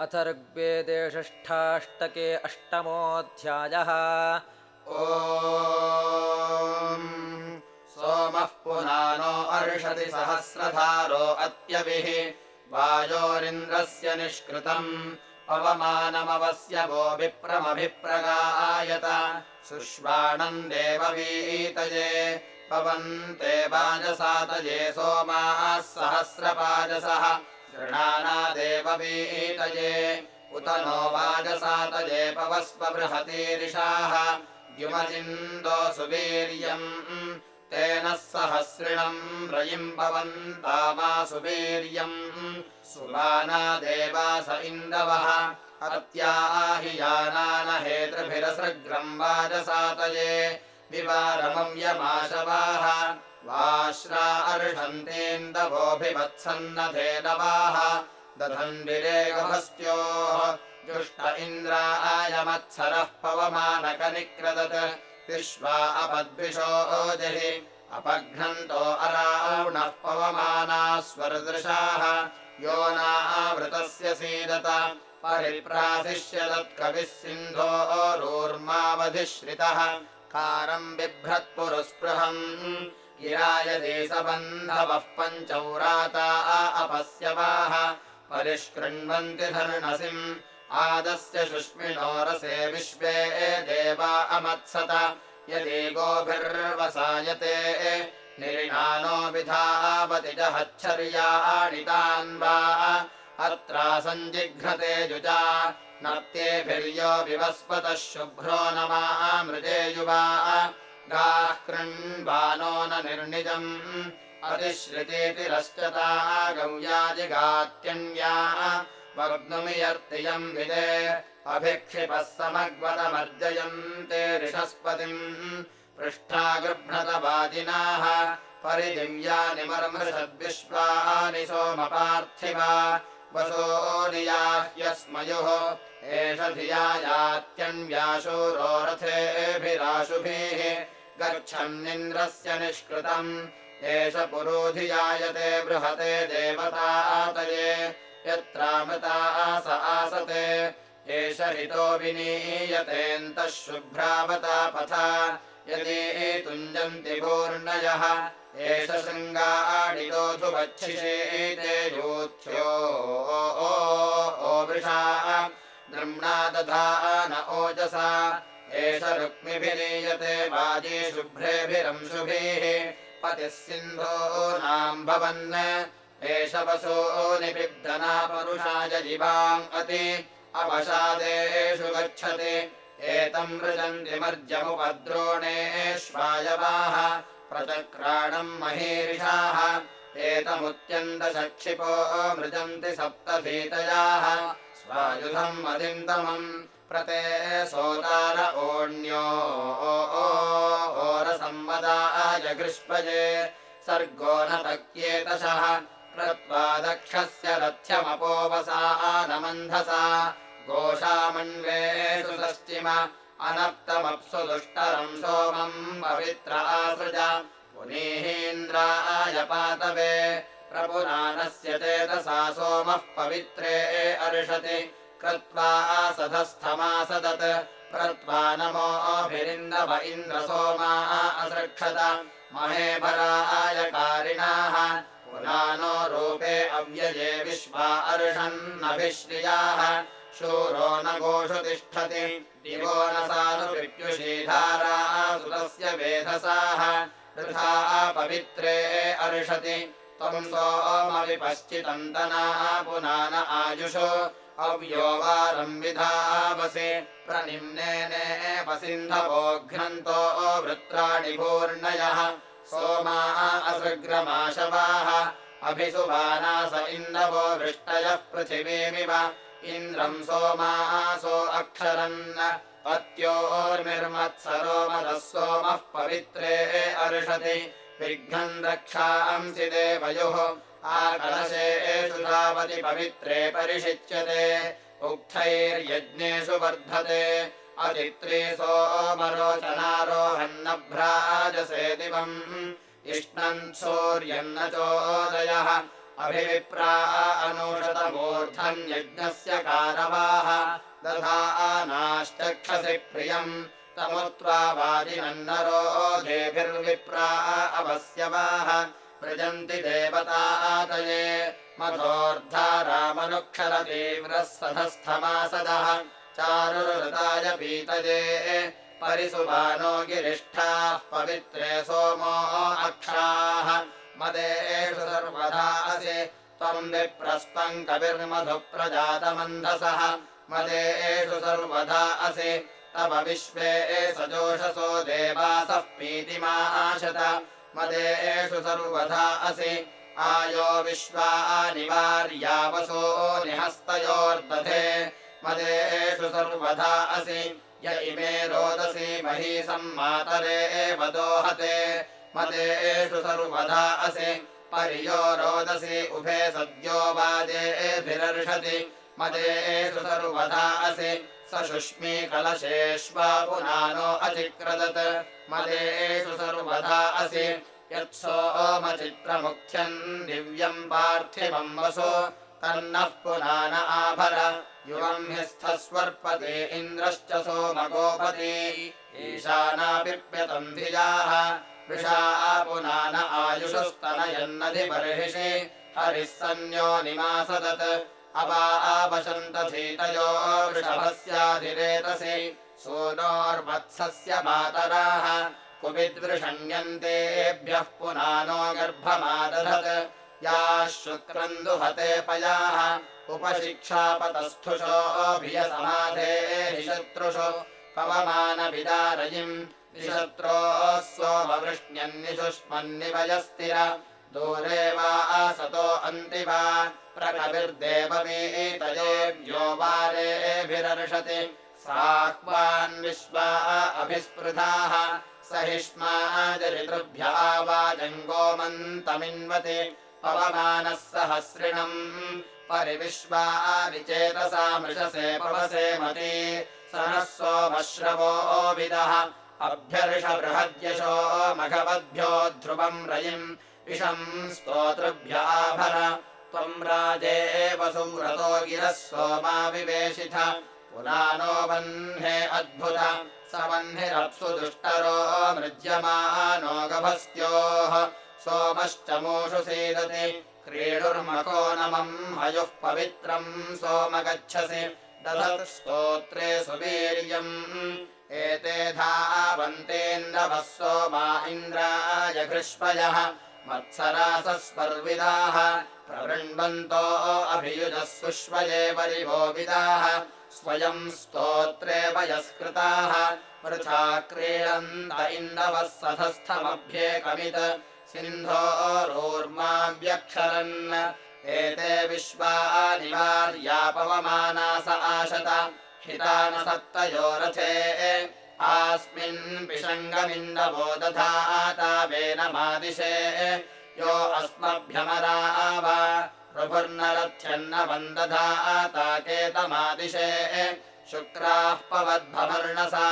अथ ऋग्वेदे षष्ठाष्टके अष्टमोऽध्यायः। ओ सोमः पुराणो अर्षति सहस्रधारो अत्यभिः वायोरिन्द्रस्य निष्कृतम् पवमानमवस्य वो विप्रमभिप्रगायत। सुष्वाणम् देववीतये पवन्ते वाजसातये सोमाः सहस्रपाजसः गृणानादेववीतये उत नो वाजसातये पवस्व बृहतीरिषाः द्युमजिन्दो सुवीर्यम्। तेन सहस्रिणम् रयिम् पवन्तामा सुवीर्यम्। सुबाना देवास इन्दवः अत्याहि यानानहेतृभिरसृग्रम् वाजसातये विवारमम् यमाशवाः वाश्रा अर्षन्तीन्दवोऽभिवत्सन्नधेनवाः दधन्विरेगभस्त्योः जुष्ट इन्द्रायमत्सरः पवमानकनिक्रदत्। विश्वा अपद्विषो जहि अपघ्नन्तो अरावणः पवमानाः स्वरदृशाः यो नावृतस्य सीदत परिप्राशिष्यदत्कविः सिन्धोरूर्मावधिश्रितः कारम् बिभ्रत्पुरुस्पृहम् गिरायदेशबन्धवः पञ्चौराता अपस्यवाः परिष्कृण्वन्ति धर्णसिम्। आदस्य शुष्मिणो रसे विश्वे देवा अमत्सत। यदि गोभिर्वसायते निरिणानो विधावति जहच्छर्याणितान् वा। अत्रा सञ्जिघ्नते युजा नर्त्येभिर्यो विवस्वतः शुभ्रो न मामृजेयुवा गाः कृण्वानो न निर्णिजम्। अतिश्रितेतिरश्चता गौयाजिगात्यन्या वग्नुमियर्तियम् विदे अभिक्षिपः समग्वतमर्जयन्ते ऋषस्पतिम्। पृष्ठा गृह्णतवादिनाः परिदिव्यानि मर्मृषद्विश्वानि सोमपार्थिवा। वसो नियाह्यस्मयुः एष धिया यात्यन्व्याशूरो रथेभिराशुभिः गच्छन्निन्द्रस्य निष्कृतम्। एष पुरोधियायते बृहते देवतातये यत्रामृता आस आसते एष हितो विनीयतेऽन्तः शुभ्रावता पथा। यदि तुञ्जन्ति भूर्णयः एष शृङ्गाडितोऽधुवच्छिषेते यूथ्यो। ओवृषा द्रम्णा दधा न ओजसा एष रुक्मिभिरीयते वाजी शुभ्रेभिरंशुभिः पतिः सिन्धूनाम् भवन् एष वसो निबिब्धना परुषाय जिवाम् अति। अवसादेषु गच्छति। एतम् मृजन्ति मर्जमुपद्रोणेष्वायवाः। प्रचक्राणम् महीरिषाः एतमुत्यन्तशक्षिपो मृजन्ति सप्तभीतयाः स्वायुधम् मदिन्दमम् प्रते सोतार ओण्यो ओरसम्मदाय गृष्पजे सर्गो न तक्येतशः। कृत्वा दक्षस्य रथ्यमपोवसा नमन्धसा गोषामण्वेषु षष्टिम अनप्तमप्सु दुष्टरम् सोमम् पवित्र आसृज पुनीहीन्द्राय पातवे प्रपुराणस्य चेतसा सोमः पवित्रे अर्षति। कृत्वा सधस्थमासदत् प्रत्वा नमोऽभिरिन्दव इन्द्रसोमा असृक्षत। महेभरायकारिणाः पुरानो रूपे अव्यये विश्वा अर्षन्नभिश्रियाः शूरो न गोषु तिष्ठति दिवो न सानुपिप्युषीधारा सुतस्य वेधसाः वृथा पवित्रे अर्षति। त्वम् सोमविपश्चितन्तना पुनान आयुषो। अव्यो वारम् विधावसि। प्रनिम्नेने वसिन्धवोघ्नन्तो वृत्राणि भूर्णयः सोमा असृग्रमाशवाः। अभिसुवानास इन्दवो वृष्टयः पृथिवीमिव। इन्द्रम् सोमासो अक्षरन् पत्योर्मिर्मत्सरो मदः सोमः पवित्रे अर्षति। विघ्नम् रक्षांसि देवयोः। आकलशेषु धावति पवित्रे परिषिच्यते। उक्थैर्यज्ञेषु वर्धते। अदित्रे सोमरोचनारोहन्नभ्राजसे दिवम्। इष्णन् सूर्यन्न चोदयः अभिविप्रा अनूषतमूर्धन्यज्ञस्य कारवाः दधा आनाश्चक्षसि प्रियम् तमुत्वा वाजिनन्नरो देभिर्विप्रा अवस्यवाः व्रजन्ति देवतातये मधोर्धारामनुक्षरतीव्रः सधस्थमासदः चारुहृदाय पीतये परिसुबानो गिरिष्ठाः पवित्रे सोमो अक्षाः मदेषु सर्वदा असि। त्वम् विप्रस्पम् कविर्मधुप्रजातमन्धसः मदेषु सर्वदा असि। तव विश्वे सजोषसो देवासः पीतिमाशत मदेषु सर्वदा असि। आयो विश्वानिवार्यावसो निहस्तयोर्दधे। मदेषु सर्वदा असि। य इमे रोदसी मही सम्मातरे एव दोहते मदेषु सर्वदा असि। पर्यो रोदसी उभे सद्यो वाजेभिरर्षति मदेषु सर्वदा असि। स शुष्मी कलशेष्वा पुनानो अचिक्रदत्। मदेषु सर्वदा असि। यत्सोमचित्रमुख्यम् दिव्यम् पार्थिवम् वसो। तन्नः पुनान आभर। युवम् ह्यस्थस्वर्पते इन्द्रश्च सोमगोपति। ईशानापिप्यतम् धियाः वृषा पुनान आयुषस्तनयन्नधिबर्हिषि हरिः सन्न्यो निमासदत्। अवा आपशन्तधीतयो वृषभस्याधिरेतसि। सूनोर्वत्सस्य मातराः। कुविद्वृषण्यन्तेभ्यः पुनानो गर्भमादधत्। याः शुक्रम् दुहते पयाः। उपशिक्षापतस्थुषोऽभियसमाधेः शत्रुषु। पवमानविदारयिम् निशत्रोः सोमवृष्ण्यन्निषुष्मन्निवयस्तिर दूरे वा असतो अन्ति वा प्रकविर्देवमीतयेभ्यो वारेभिरर्षति। साह्वान् विश्वा अभिस्पृधाः। सहिष्माजरितृभ्या वाजङ्गोमन्तमिन्वति पवमानः सहस्रिणम्। परिविश्वारिचेतसा मृषसे पवसे मती। स नः सोमश्रवो विदः अभ्यर्ष बृहद्यशो मघवद्भ्यो ध्रुवम् रयिम् इषम् स्तोतृभ्याभर। त्वम् राजे वसुव्रतो गिरः सोमा विवेशिथ। पुरानो वह्ने अद्भुत। स वह्निरप्सु दुष्टरो मृज्यमानो गभस्त्योः। सोमश्च मूषु सीदति। क्रीडुर्मको नमम् हयुः पवित्रम् सोम गच्छसि दधत् स्तोत्रे सुवीर्यम्। एते धावन्तेन्दवः सोमा इन्द्राय घृष्पयः। मत्सरासस्पर्विदाः। प्रवृण्वन्तो अभियुजः सुष्वये परिभोविदाः स्वयम् स्तोत्रे वयस्कृताः। वृथा क्रीडन्त इन्दवः सधस्थमभ्येकमित् सिन्धोरोर्माव्यक्षरन् एते विश्वानिवार्यापवमानास आशत। हितान सप्तयो रथे आस्मिन् विषङ्गमिन्दवो दधातावेन मादिशे। यो अस्मभ्यमराव प्रभुर्नरथ्यन्न वन्दधाता केतमादिशे शुक्राः पवद्भवर्णसा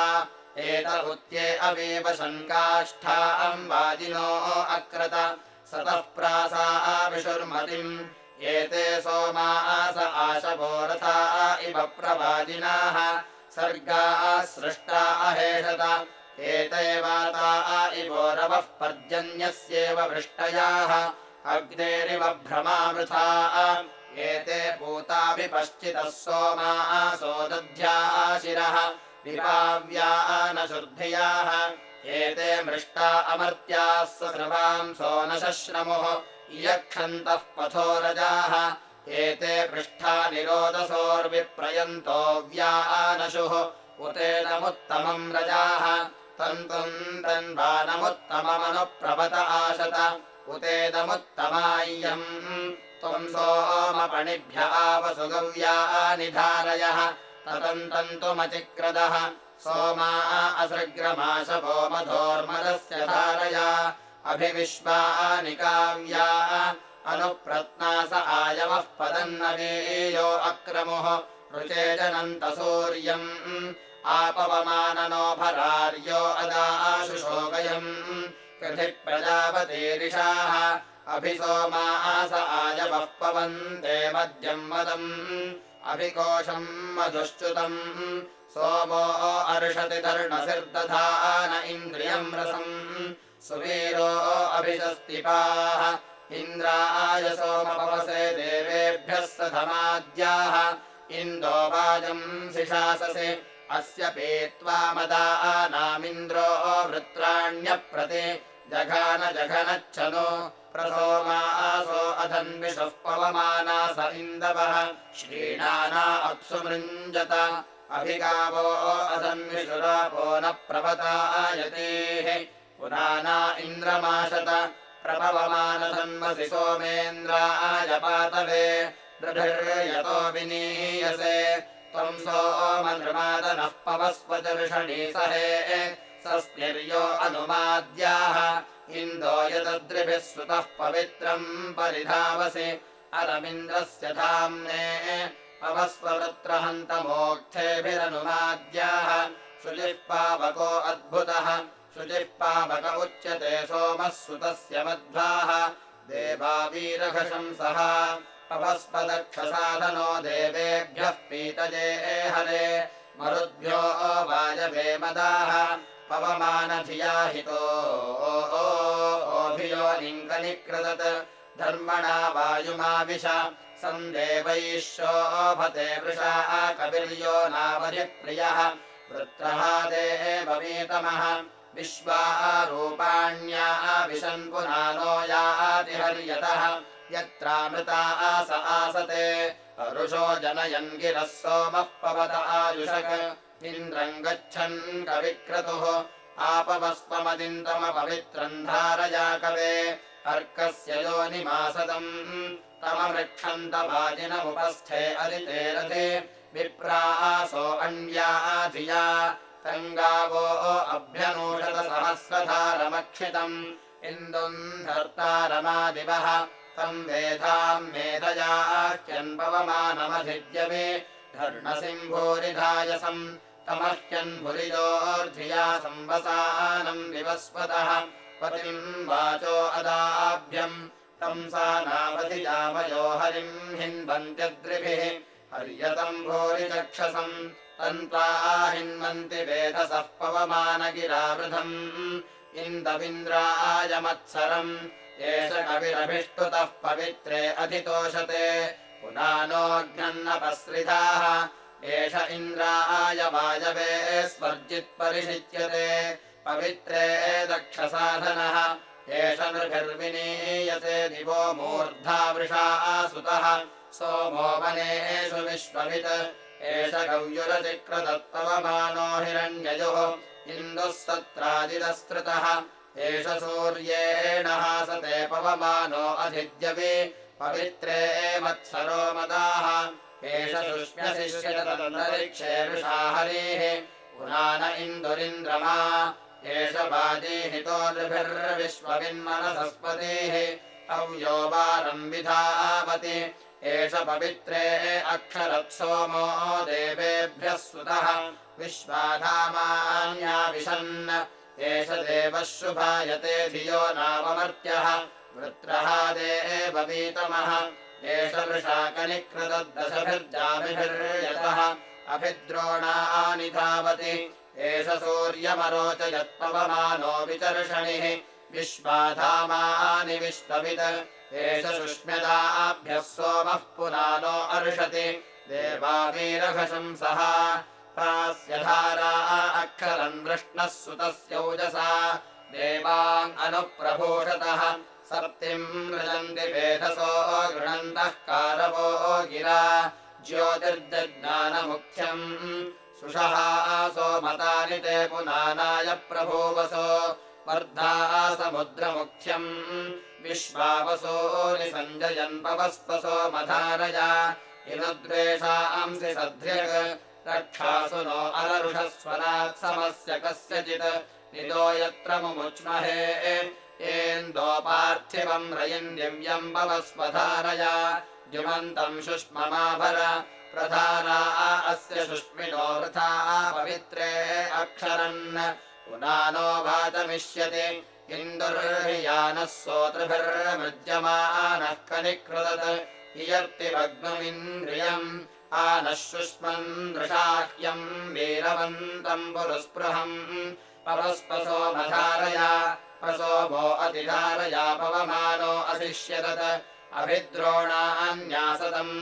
एत उच्ये अवीव शङ्काष्ठा अम्बाजिनो अक्रत सतः प्रासा विशुर्मतिम्। एते सोमास आशभोरथा इव प्रवाजिनाः सर्गाः सृष्टा अहेषत। एते वाता इवोरवः पर्जन्यस्येव वृष्टयाः। अग्नेरिव भ्रमावृथा एते पूता विपश्चितः सोमासो दध्याः शिरः। विपाव्या न शुद्धियाः एते मृष्टा अमर्त्याः ससृवांसो न शश्रमुः इयक्षन्तः पथोरजाः। एते पृष्ठा निरोदसोर्विप्रयन्तो व्यानशुः। उतेनमुत्तमम् रजाः। तन्तुम् तन्वानमुत्तममनुप्रवत आशत। उतेदमुत्तमाय्यम् त्वम् सोमपणिभ्य आवसुगव्या निधारयः ततन्तन्तुमचिक्रदः सोमा असृग्रमाशभो मधोर्मदस्य धारया अभिविश्वानि काव्या अनुप्रत्नास आयवः पदन्नवीयो अक्रमुः ऋचे जनन्तसूर्यम् आपवमाननो भरार्यो अदाशुशोगयम् कृधि प्रजापतीरिषाः अभिसोमास आयवः पवन्ते मद्यम् मदम् अभिकोशम् मधुश्च्युतम्। सोमो अर्षति धर्णसिर्दधान इन्द्रियम् रसम्। सुवीरो अभिषस्तिपाः। इन्द्राय सोमपवसे देवेभ्यः सधमाद्याः। इन्दो वाजम् शिशाससे। अस्य पीत्वा मदानामिन्द्रो वृत्राण्यप्रति जघान जघनच्छनो प्रसोमासो अधन्विषः पवमाना स इन्दवः। श्रीणाना अप्सु मृञ्जत। अभिगावो अधन्विषुरापो न प्रपतायतेः पुराना इन्द्रमाशत प्रभवमानधन्वसि सोमेन्द्राय पातवे दृढर्यतो विनीयसे त्वम् सोमनृमादनः पवस्वदर्शणी सहे। सस्तिर्यो अनुमाद्याः। इन्दो यदद्रिभिः सुतः पवित्रम् परिधावसि। अरमिन्द्रस्य धाम्ने पवस्ववृत्रहन्तमोक्षेभिरनुमाद्याः शुचिः पावको अद्भुतः। शुचिः पावक उच्यते सोमः सुतस्य मध्वाः। देवावीरघशंसः पवस्पदक्षसाधनो देवेभ्यः पीतजे हरे। मरुद्भ्यो वायवे मदाः। पवमानधिया हितो ओभियो लिङ्गनिकृदत् धर्मणा वायुमाविश। सन्देवैः शोभते वृषा कविर्यो नावधिप्रियः वृत्रः देववीतमः विश्वारूपाण्या विशन् पुनानो याति हर्यतः यत्रामृता आस आसते। अरुषो जनयन् गिरः सोमः पवत आयुषक। इन्द्रम् गच्छन् कविक्रतुः। आपवस्त्वमदिन्दमपवित्रम् धारया कवे। अर्कस्य योनिमासदम् तमवृक्षन्तवाजिनमुपस्थे अदिते रथे विप्रासो अन्या धिया तङ्गावो अभ्यनूषतसहस्रधारमक्षितम्। इन्दुम् धर्तारमादिवः तम् वेधाम् मेधयाह्यन्पवमानमधिद्यवे धर्णसिंभूरिधायसम् तमह्यन्भुरिजोर्धिया संवसानम् विवस्वतः पतिम् वाचो अदाभ्यम् तम् सा नावधिजामयो हरिम् हिन्वन्त्यद्रिभिः हर्यतम् भूरिचक्षसम् तन्त्वा हिन्वन्ति वेधसः पवमानगिरावृधम् इन्दविन्द्रायमत्सरम् एष कविरभिष्टुतः पवित्रे अधितोषते। पुनानोऽघ्नन्नपसृताः एष इन्द्राय वायवे स्वर्जित्परिषिच्यते। पवित्रे दक्षसाधनः। एष नृभिर्विनीयते दिवो मूर्धा वृषा सुतः सोमो वनेषु विश्ववित् एष गव्युरचिक्रदत्तवमानो हिरण्ययोः इन्दुः सत्रादिदस्तृतः एष सूर्येण हासते पवमानो अधिद्यवे पवित्रे मत्सरो मदाः। एष शुष्म्यशिष्यतन्तरिक्षे वृषा हरेः पुराण इन्दुरिन्द्रमा। एष वाजीहितो नृभिर्विश्वविन्मनसस्पतेः अव्यो वारम् विधावति एष पवित्रे अक्षरत्सोमो देवेभ्यः सुतः विश्वाधामान्याविशन् एष देवः शुभायते धियो नाममर्त्यः वृत्रः देववीतमः एष वृषाकनिकृतदशभिर्जामिभिर्यतः अभिद्रोणानि धावति एष सूर्यमरोचयत्पवमानो विचर्षणिः विश्वाधामानि विश्ववित् एष सुष्म्यदाभ्यः सोमः पुनानो अर्षति। देवावीरघशंसः प्रास्य धारा अक्षरम् वृष्णः सुतस्यौजसा देवान् अनुप्रभूषतः। सप्तिम् रजन्ति वेधसो गृणन्तः कारवो गिरा। ज्योतिर्जज्ञानमुख्यम् सुषः सोमतानि ते पुनानाय प्रभूवसो। वर्धा समुद्रमुख्यम् विश्वावसोनि सञ्जयन् पवस्पसो मधारया। इनुद्वेषांसि सध्र्यक् रक्षासु नो अलरुषस्वनात् समस्य कस्यचित्। निदो यत्र मुमुच्महे। येन्दो पार्थिवम् रयिन्दिव्यम् भवस्वधारया। द्युमन्तम् शुष्ममाभर। प्रधाना अस्य शुष्मिनो वृथा पवित्रे अक्षरन्। पुनानो वाचमिष्यति इन्दुर्हियानः सोतृभिर्मृज्यमानः कनिकृदत्। इयर्तिभग्नमिन्द्रियम् शुष्मन् दृशाह्यम् वीरवन्तम् पुरुस्पृहम्। पवस्पसो मधारया प्रसोमो अतिधारया पवमानो अशिष्यदत् अभिद्रोणान्यासदम्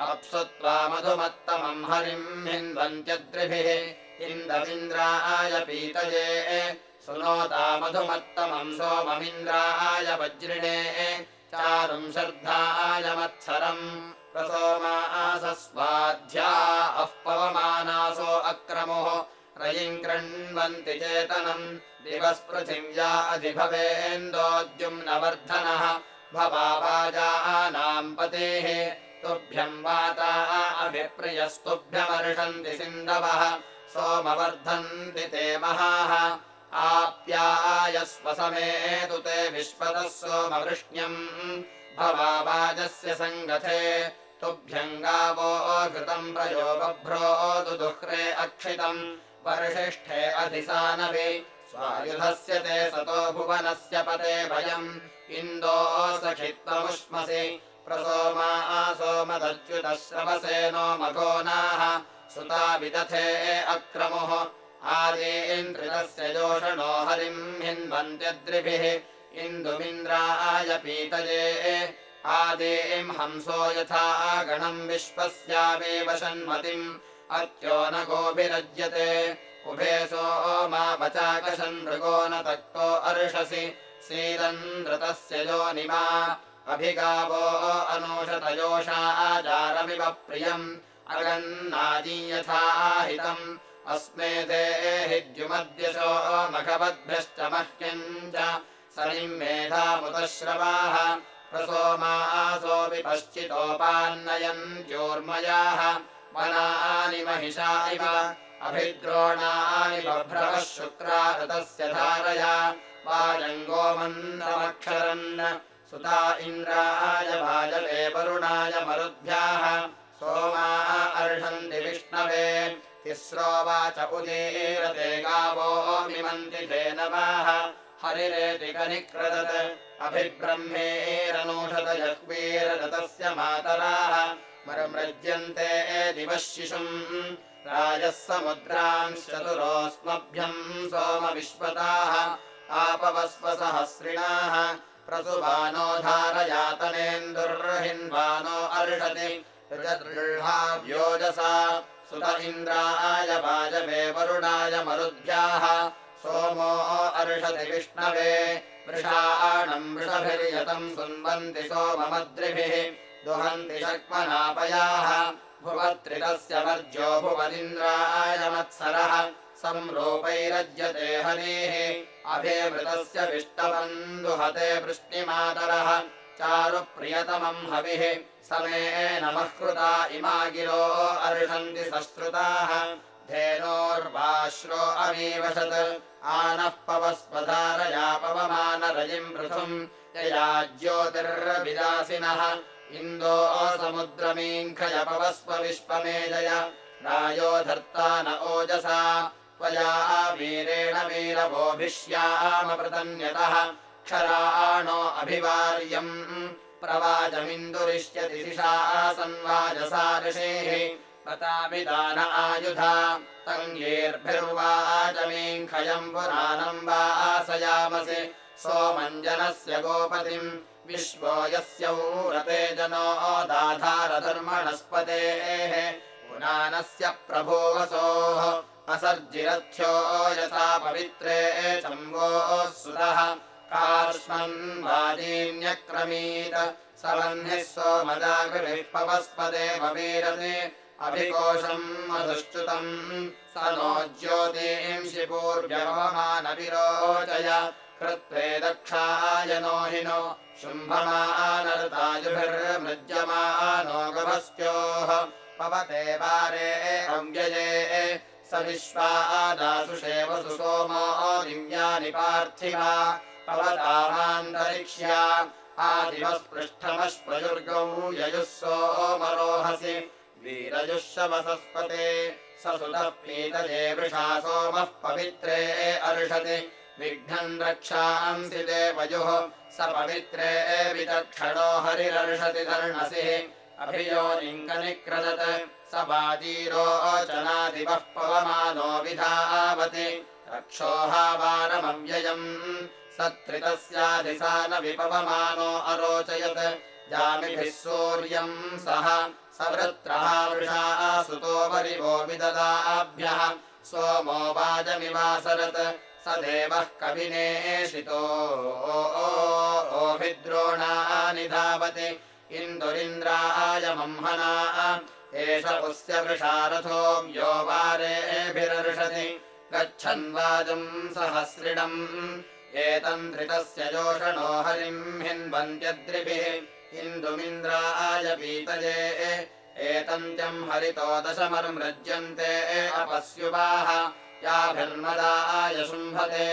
अप्सुत्वा मधुमत्तमम् हरिम् हिन्वन्त्यद्रिभिः इन्दमिन्द्राय पीतये। सुनोता मधुमत्तमम् सोममिन्द्राय वज्रिणे चारुम् श्रद्धाय मत्सरम् प्रसोमासस्वाध्या अः पवमानासो अक्रमुः रयिम् कृण्वन्ति चेतनम् दिवस्पृथिव्या अधिभवेन्दोद्युम्नवर्धनः भवाजानाम् पतेः तुभ्यम् वाता अभिप्रियस्तुभ्यमर्षन्ति सिन्धवः सोमवर्धन्ति ते महाः आप्यायस्व समेतु ते विश्वतः सोमवृष्ण्यम् भवाजस्य सङ्गथे तुभ्यम् गावो घृतम् प्रयो बभ्रोतु दुह्रे अक्षितम् वर्षिष्ठे अधिसानवि स्वायुधस्य ते सतो भुवनस्य पते भयम् इन्दोऽसखित्वमुष्मसि प्रसोमा सोमदच्युतः श्रवसे नो सुता विदथे अक्रमुः आदीन्द्रितस्य जोषणो हरिम् हिन्वन्त्यद्रिभिः इन्दुमिन्द्राय पीतये आदीम् हंसो यथा गणम् विश्वस्यावेव शन्मतिम् अत्यो न गोभिरज्यते। उभे सोमा वचाकशन् मृगो न तक्तो अर्षसि। सीदन्द्रतस्य योनिमा अभिगावो अनूषतयोषाचारमिव प्रियम्। अगन्नादीयथाहितम् अस्मे देहि द्युमद्यशो मघवद्भ्यश्च मह्यम् च सरिम् मेधामुतश्रवाः प्रसोमासोऽपि पश्चितोपान्नयन्त्योर्मयाः वनानि महिषा इव अभिद्रोणानि बभ्रवः शुक्रा ऋतस्य धारया वाजङ्गोमन्दमक्षरन् सुता इन्द्राय वाजवे वरुणाय मरुद्भ्याः सोमा अर्षन्ति विष्णवे तिस्रो उदीरते गावो मिमन्ति धेनवाः हरिरेति कनिक्रदत्। अभिब्रह्मेरनूषत जह्वीरतस्य मातराः। मरमृज्यन्ते दिवः शिशुम्। राजः समुद्राम् चतुरोऽस्मभ्यम् सोमविश्वताः आपवस्वसहस्रिणाः प्रसुवानो धारयातनेन्दुर्हिन्वानो अर्षति सुत इन्द्राय वाजवे वरुणाय मरुद्भ्याः। सोमो अर्षति विष्णवे वृषाणम् वृषभिर्यतम् सुन्वन्ति सोममद्रिभिः। दुहन्ति शक्मनापयाः भुवत्रितस्य वर्ज्यो भुवदिन्द्राय मत्सरः। संरूपैरज्यते हरेः अभिमृतस्य विष्टवम् दुहते वृष्टिमातरः चारुप्रियतमम् हविः समे नमः कृता इमा गिरो अर्षन्ति सश्रुताः। धेनोर्वाश्रो अमीवशत् आनः पवस्वधारया पवमानरजिम् पृथुम्। यया ज्योतिर्विदासिनः इन्दो समुद्रमीङ्खय पवस्व विश्वमेजय रायो धर्ता न ओजसा। त्वया वीरेण वीरवोभिष्यामपृतन्यतः क्षराणो अभिवार्यम् प्रवाचमिन्दुरिष्यति दिशा सन्वाजसा ऋषेः पतामिदान आयुधा। तङ्गीर्भिर्वाचमीङ्खयम् पुराणम् वा आसयामसि सोमञ्जनस्य गोपतिम् विश्वो यस्यौरते जनो दाधारधर्मणस्पतेः। पुनानस्य प्रभोवसोः असर्जिरथ्यो यथा पवित्रे चम्बोः सुतः सवह्निः सोमजागृभिः पवस्पदे ववीरते अभिकोशम् मधुश्च्युतम् स नो ज्योतींषि पूर्व्यवमानविरोचय कृत्वे दक्षाय नो हिनो शुम्भमानर्तायुभिर्मृज्यमानो गभस्त्योः पवते वारे अव्यये स विश्वादासुषेव सुसोमो दिव्यानि पार्थिवा पवतामान्तरिक्ष्या आदिवस्पृष्ठमश्वयुर्गौ ययुः सोमरोहसि वीरयुष्यवसस्पते स सुतः पीतये वृषा सोमः पवित्रे अर्षति विघ्नम् रक्षांसि देवयुः स पवित्रे विचक्षणो हरिरर्षति धर्णसिः अभियोनिङ्कनिक्रदत् स वाजीरोचनादिवः पवमानो विधावति रक्षोहावारमव्ययम् सत्रितस्याधिसा न विपवमानो अरोचयत्। जामिभिः सूर्यम् सह सवृत्रः वृषा सुतो वरिवो विददाभ्यः सोमो वाजमिवासरत्। स देवः कविनेशितो। ओभिद्रोणानि धावति। इन्दुरिन्द्राय मह्मना एष पुस्य वृषारथो यो वारेभिरर्षति। गच्छन् वाजम् सहस्रिणम् एतन्त्रितस्य जोषणो हरिम् हिन्वन्त्यद्रिभिः इन्दुमिन्द्राय पीतये एतन्त्यम् हरितो दशमर्मृज्यन्ते अपस्युवाः याभिर्मदाय शुम्भते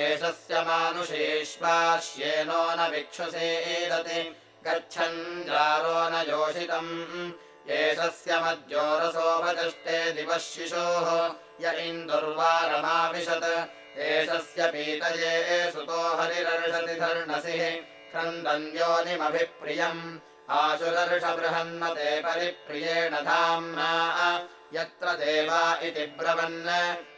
एषस्य मानुषेष्वाश्येनो न विक्षुषेदति गच्छन् जारो न योषितम्। एषस्य मद्योरसोपचष्टे दिवः शिशोः य इन्दुर्वारमाविशत् एषस्य पीतये सुतो हरिरर्षति धर्णसिः क्रन्दन्योनिमभिप्रियम् आशुरर्षबृहन्मते परिप्रियेण धाम्ना यत्र देवा इति ब्रवन्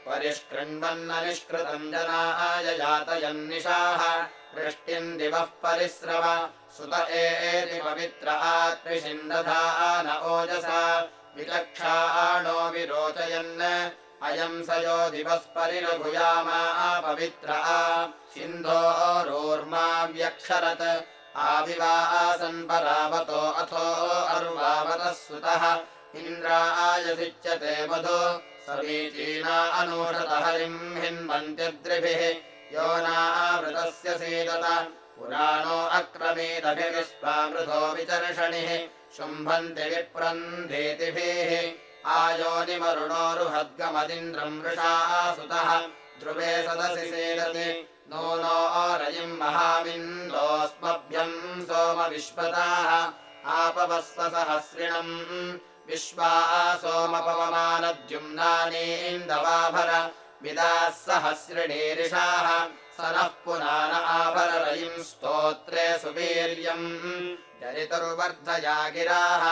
परिष्कृण्वन्ननिष्कृतम् जनाय जातयन्निशाः। वृष्टिम् दिवः परिस्रव सुत एति पवित्र आत्मिषिन्दधा न ओजसा। विचक्षाणो विरोचयन् अयम् स यो दिवःपरिरघुयामा पवित्र सिन्धोरोर्मा व्यक्षरत्। आविवासन् परावतो अथो अर्वावतः सुतः इन्द्रायसिच्यते मधु समीचीना अनूषत हरिम् हिन्वन्त्यद्रिभिः। यो नावृतस्य सीदत। पुराणो अक्रमीदभिविश्वामृतो विचर्षणिः। शुम्भन्ति विप्रन्धेतिभिः आयोनिमरुणोरुहद्गमदिन्द्रम् वृषा सुतः। ध्रुवे सदसि सीदति। नो नो रयिम् महामिन्दोऽस्मभ्यम् सोम विश्वताः आपवस्व सहस्रिणम् विश्वा विदाः सहस्रिणीरिषाः स नः पुनान आभररयिम् स्तोत्रे सुवीर्यम् जरितुर्वर्धया गिराः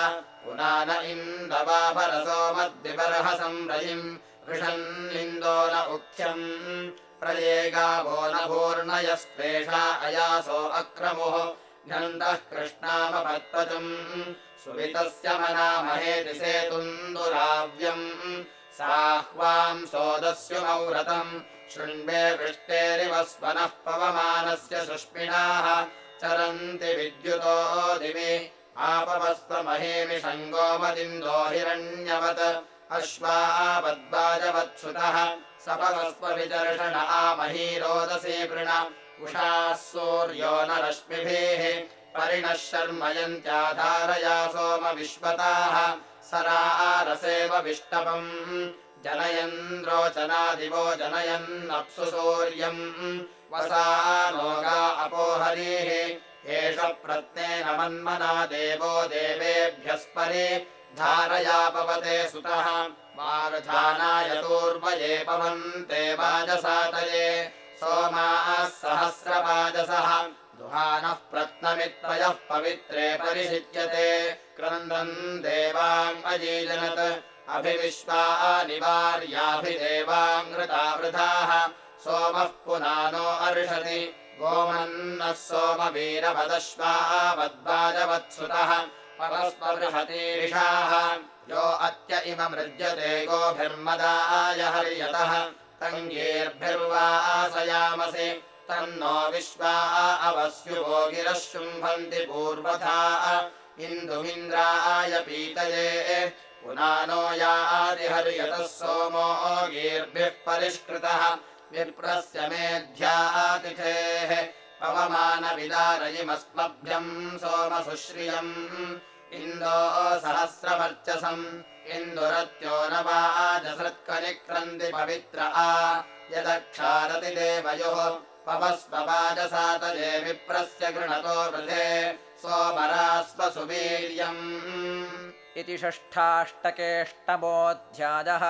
पुनान इन्दवाभर सोमद्विबर्हसम् रयिम् वृषन्निन्दो न उक्थ्यम् प्रयेगावो न पूर्णयस्त्वेषा अयासो अक्रमुः। घ्नन्दः कृष्णामपत्पचम् सुवितस्य मनामहेति सेतुन्दुराव्यम् साह्वाम् सोदस्युमौरतम् शृण्वे वृष्टेरिव स्वनः पवमानस्य सुष्मिणाः चरन्ति विद्युतो दिवि। आपवस्त्वमहेमि शङ्गोमदिन्दो हिरण्यवत्। अश्वावद्वाजवत्सुतः सपवस्त्वविचर्षण आमहीरोदसी वृण। उषाः सूर्यो न रश्मिभिः परिणः शर्मयन्त्याधारया सोम विश्वताः सरारसेव विष्टपम् जनयन्द्रोचनादिवो जनयन्नप्सु सूर्यम् वसा नोगा अपोहरीः एष प्रत्नेन मन्मना देवो देवेभ्यस्परि। धारयापवते सुतः। वारुधानायतूर्वये पवन्ते वाजसातये। सोमाः सहस्रवाजसः दुहानः प्रत्नमित्वयः पवित्रे परिषिच्यते। क्रन्दन् देवाम् अभिविश्वा निवार्याभिदेवाङ्कृता वृथाः सोमः पुनानो अर्षति गोमन्नः सोमवीरवदश्वावद्वाजवत्सुतः। परस्पबृहतीरिषाः यो अत्य इम मृज्यते गोभिर्मदाय हर्यतः। तङ्गीर्भिर्वासयामसि तन्नो विश्वा अवस्युवो गिरः शुम्भन्ति पूर्वथा। इन्दुमिन्द्राय पीतये पुनानो यादिहर्यतः सोमो गीर्भिः परिष्कृतः। विप्रस्य मेध्यातिथेः पवमानविदारयिमस्मभ्यम् सोमसुश्रियम्। इन्दो सहस्रवर्चसम्। इन्दुरत्यो न वाजसृत्कनिक्रन्ति पवित्र आ। यदक्षारति देवयोः पवस्ववाजसातये विप्रस्य गृणतो वृधे। सोमरास्व सुवीर्यम् इति षष्ठाष्टकेष्टमोऽध्यायः